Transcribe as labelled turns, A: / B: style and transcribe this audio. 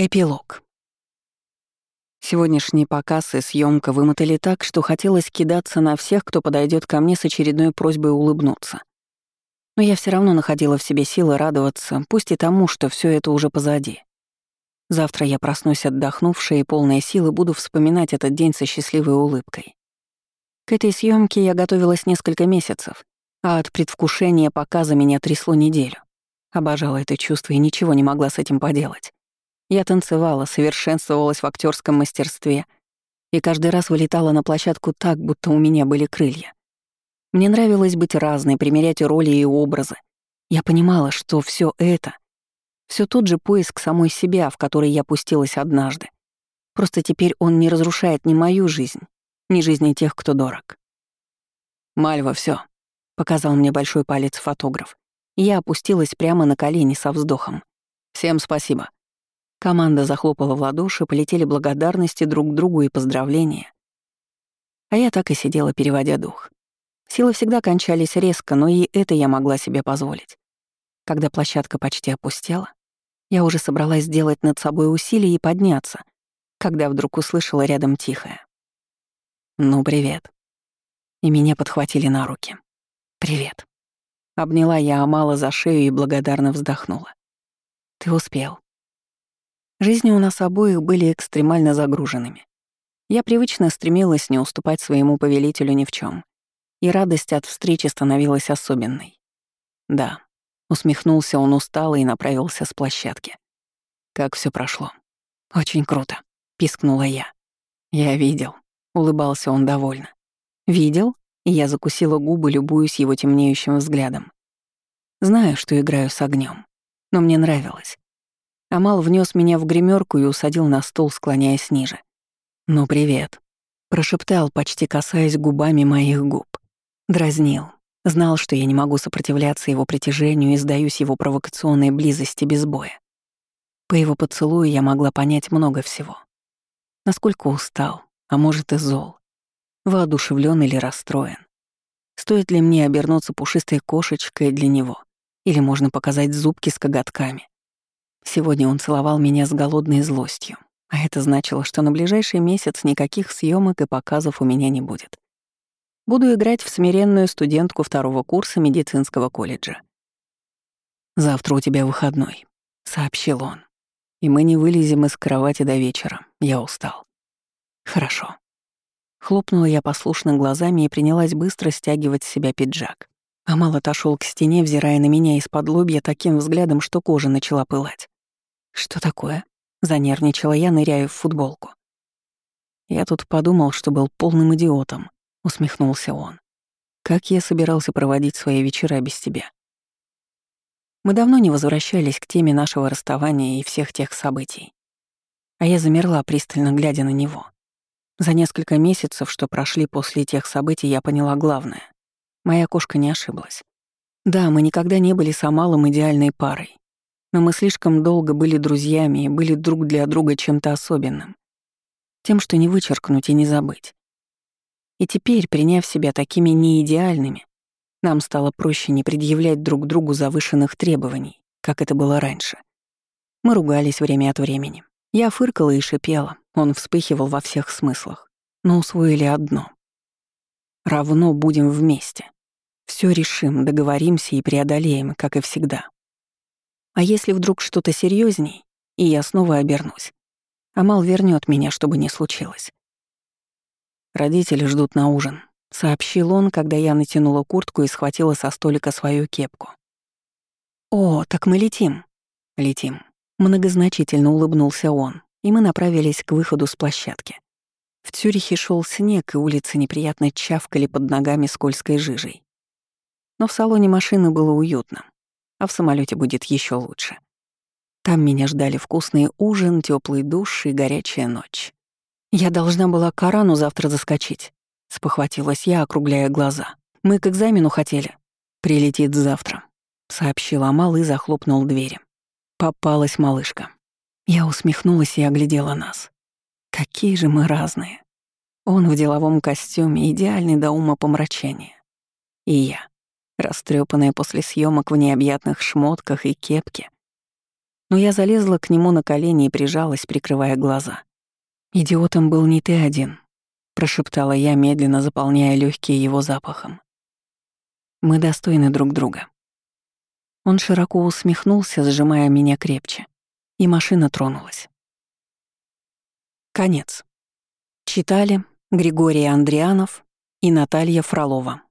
A: Эпилог. Сегодняшний показ и съемка вымотали так, что хотелось кидаться на всех, кто подойдет ко мне с очередной просьбой улыбнуться. Но я все равно находила в себе силы радоваться, пусть и тому, что все это уже позади. Завтра я проснусь отдохнувшая и полная силы буду вспоминать этот день со счастливой улыбкой. К этой съемке я готовилась несколько месяцев, а от предвкушения показа меня трясло неделю. Обожала это чувство и ничего не могла с этим поделать. Я танцевала, совершенствовалась в актерском мастерстве и каждый раз вылетала на площадку так, будто у меня были крылья. Мне нравилось быть разной, примерять роли и образы. Я понимала, что все это — все тот же поиск самой себя, в который я пустилась однажды. Просто теперь он не разрушает ни мою жизнь, ни жизни тех, кто дорог. «Мальва, все, показал мне большой палец фотограф. Я опустилась прямо на колени со вздохом. «Всем спасибо». Команда захлопала в ладоши, полетели благодарности друг другу и поздравления. А я так и сидела, переводя дух. Силы всегда кончались резко, но и это я могла себе позволить. Когда площадка почти опустела, я уже собралась сделать над собой усилие и подняться, когда вдруг услышала рядом тихое. «Ну, привет». И меня подхватили на руки. «Привет». Обняла я Амала за шею и благодарно вздохнула. «Ты успел. Жизни у нас обоих были экстремально загруженными. Я привычно стремилась не уступать своему повелителю ни в чем, и радость от встречи становилась особенной. Да, усмехнулся он устало и направился с площадки. Как все прошло. Очень круто, пискнула я. Я видел, улыбался он довольно. Видел? И я закусила губы, любуясь его темнеющим взглядом. Знаю, что играю с огнем, но мне нравилось. Амал внес меня в гримерку и усадил на стул, склоняясь ниже. «Ну, привет», — прошептал, почти касаясь губами моих губ. Дразнил. Знал, что я не могу сопротивляться его притяжению и сдаюсь его провокационной близости без боя. По его поцелую я могла понять много всего. Насколько устал, а может и зол. Воодушевлен или расстроен. Стоит ли мне обернуться пушистой кошечкой для него? Или можно показать зубки с коготками? Сегодня он целовал меня с голодной злостью, а это значило, что на ближайший месяц никаких съемок и показов у меня не будет. Буду играть в смиренную студентку второго курса медицинского колледжа. «Завтра у тебя выходной», — сообщил он. «И мы не вылезем из кровати до вечера. Я устал». «Хорошо». Хлопнула я послушно глазами и принялась быстро стягивать с себя пиджак. Амал отошел к стене, взирая на меня из-под лобья таким взглядом, что кожа начала пылать. «Что такое?» — занервничала я, ныряя в футболку. «Я тут подумал, что был полным идиотом», — усмехнулся он. «Как я собирался проводить свои вечера без тебя?» Мы давно не возвращались к теме нашего расставания и всех тех событий. А я замерла, пристально глядя на него. За несколько месяцев, что прошли после тех событий, я поняла главное. Моя кошка не ошиблась. Да, мы никогда не были с Амалом идеальной парой, но мы слишком долго были друзьями и были друг для друга чем-то особенным. Тем, что не вычеркнуть и не забыть. И теперь, приняв себя такими неидеальными, нам стало проще не предъявлять друг другу завышенных требований, как это было раньше. Мы ругались время от времени. Я фыркала и шипела, он вспыхивал во всех смыслах. Но усвоили одно. Равно будем вместе. Все решим, договоримся и преодолеем, как и всегда. А если вдруг что-то серьезней, и я снова обернусь? Амал вернет меня, чтобы не случилось. Родители ждут на ужин, сообщил он, когда я натянула куртку и схватила со столика свою кепку. О, так мы летим. Летим. Многозначительно улыбнулся он, и мы направились к выходу с площадки. В Цюрихе шел снег, и улицы неприятно чавкали под ногами скользкой жижей. Но в салоне машины было уютно а в самолете будет еще лучше. Там меня ждали вкусный ужин, теплый душ и горячая ночь. Я должна была к Арану завтра заскочить. Спохватилась я, округляя глаза. Мы к экзамену хотели. Прилетит завтра, сообщил Амал и захлопнул двери. Попалась малышка. Я усмехнулась и оглядела нас. Какие же мы разные. Он в деловом костюме, идеальный до ума помрачения. И я растрепанная после съемок в необъятных шмотках и кепке. Но я залезла к нему на колени и прижалась, прикрывая глаза. «Идиотом был не ты один», — прошептала я, медленно заполняя легкие его запахом. «Мы достойны друг друга». Он широко усмехнулся, сжимая меня крепче, и машина тронулась. Конец. Читали Григорий Андрианов и Наталья Фролова.